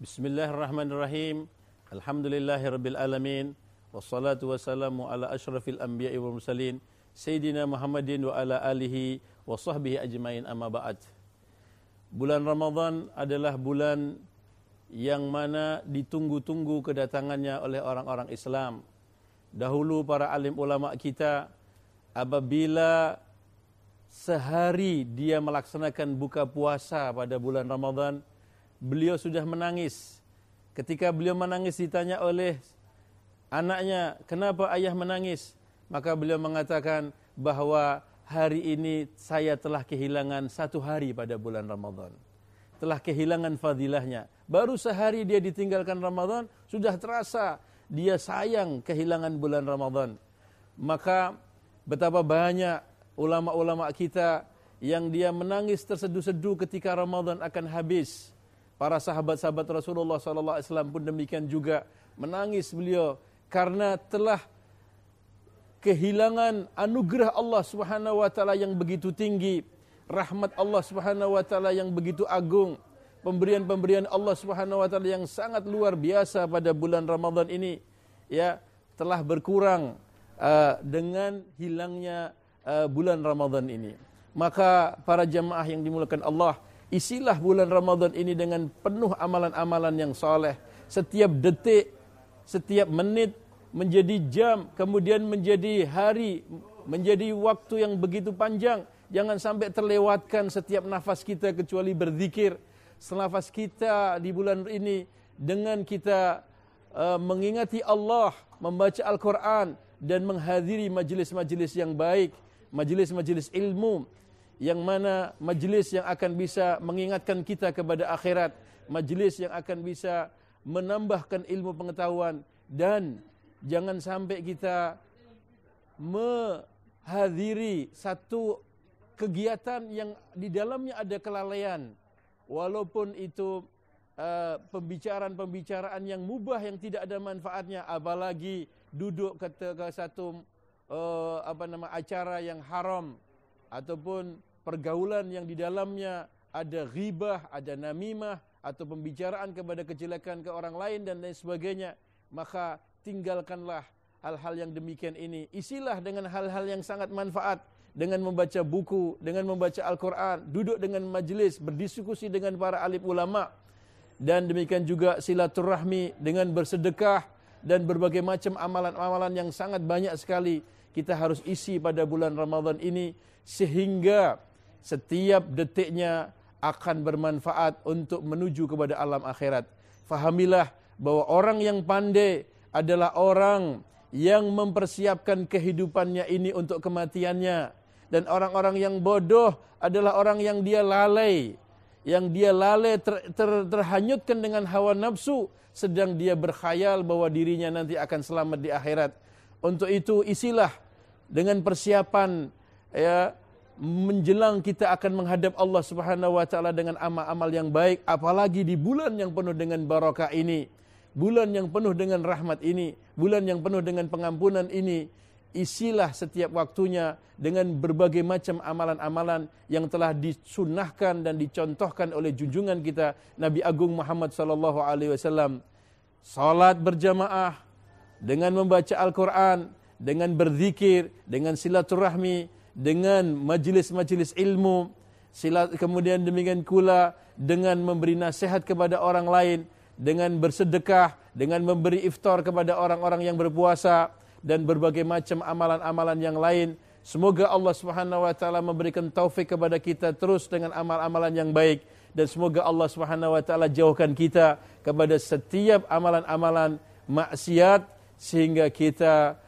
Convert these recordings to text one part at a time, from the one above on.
Bismillahirrahmanirrahim. Alhamdulillahirabbil alamin. Wassalatu wassalamu ala asyrafil anbiya'i wal mursalin sayyidina Muhammadin wa ala alihi wa sahbihi ajmain amma ba'd. Bulan Ramadan adalah bulan yang mana ditunggu-tunggu kedatangannya oleh orang-orang Islam. Dahulu para alim ulama kita apabila sehari dia melaksanakan buka puasa pada bulan Ramadan, beliau sudah menangis. Ketika beliau menangis ditanya oleh anaknya, "Kenapa ayah menangis?" Maka beliau mengatakan bahwa hari ini saya telah kehilangan satu hari pada bulan Ramadan. Telah kehilangan fadilahnya. Baru sehari dia ditinggalkan Ramadan, sudah terasa dia sayang kehilangan bulan Ramadan. Maka betapa banyak ulama-ulama kita yang dia menangis terseduh-seduh ketika Ramadan akan habis. Para sahabat-sahabat Rasulullah sallallahu alaihi wasallam pun demikian juga menangis beliau karena telah kehilangan anugerah Allah Subhanahu wa taala yang begitu tinggi, rahmat Allah Subhanahu wa taala yang begitu agung, pemberian-pemberian Allah Subhanahu wa taala yang sangat luar biasa pada bulan Ramadan ini ya telah berkurang uh, dengan hilangnya uh, bulan Ramadan ini. Maka para jemaah yang dimulakan Allah, isilah bulan Ramadan ini dengan penuh amalan-amalan yang soleh. Setiap detik, setiap menit, menjadi jam, kemudian menjadi hari, menjadi waktu yang begitu panjang. Jangan sampai terlewatkan setiap nafas kita kecuali berzikir. Senafas kita di bulan ini dengan kita uh, mengingati Allah, membaca Al-Quran dan menghadiri majlis-majlis yang baik, majlis-majlis ilmu yang mana majlis yang akan bisa mengingatkan kita kepada akhirat, majlis yang akan bisa menambahkan ilmu pengetahuan dan jangan sampai kita menghadiri satu kegiatan yang di dalamnya ada kelalaian. Walaupun itu uh, pembicaraan-pembicaraan yang mubah yang tidak ada manfaatnya apalagi duduk ke, ke satu uh, apa nama acara yang haram ataupun pergaulan yang di dalamnya ada ghibah, ada namimah atau pembicaraan kepada kejelekan ke orang lain dan lain sebagainya maka tinggalkanlah hal-hal yang demikian ini. Isilah dengan hal-hal yang sangat manfaat dengan membaca buku, dengan membaca Al-Quran, duduk dengan majlis, berdiskusi dengan para alim ulama dan demikian juga silaturahmi dengan bersedekah dan berbagai macam amalan-amalan yang sangat banyak sekali kita harus isi pada bulan Ramadan ini sehingga setiap detiknya akan bermanfaat untuk menuju kepada alam akhirat. Fahamilah bahwa orang yang pandai adalah orang yang mempersiapkan kehidupannya ini untuk kematiannya dan orang-orang yang bodoh adalah orang yang dia lalai yang dia lalai ter, ter, terhanyutkan dengan hawa nafsu sedang dia berkhayal bahwa dirinya nanti akan selamat di akhirat untuk itu isilah dengan persiapan ya menjelang kita akan menghadap Allah Subhanahu wa taala dengan amal-amal yang baik apalagi di bulan yang penuh dengan barakah ini bulan yang penuh dengan rahmat ini, bulan yang penuh dengan pengampunan ini, isilah setiap waktunya dengan berbagai macam amalan-amalan yang telah disunnahkan dan dicontohkan oleh junjungan kita Nabi Agung Muhammad sallallahu alaihi wasallam. Salat berjamaah dengan membaca Al-Qur'an, dengan berzikir, dengan silaturahmi, dengan majlis-majlis ilmu, silat kemudian demikian pula dengan memberi nasihat kepada orang lain dengan bersedekah, dengan memberi iftar kepada orang-orang yang berpuasa dan berbagai macam amalan-amalan yang lain. Semoga Allah Subhanahu wa taala memberikan taufik kepada kita terus dengan amal-amalan yang baik dan semoga Allah Subhanahu wa taala jauhkan kita kepada setiap amalan-amalan maksiat sehingga kita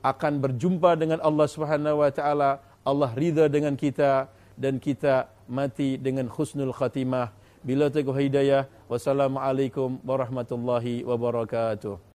akan berjumpa dengan Allah Subhanahu wa taala. Allah ridha dengan kita dan kita mati dengan husnul khatimah. Bila teguh hidayah. Wassalamualaikum warahmatullahi wabarakatuh.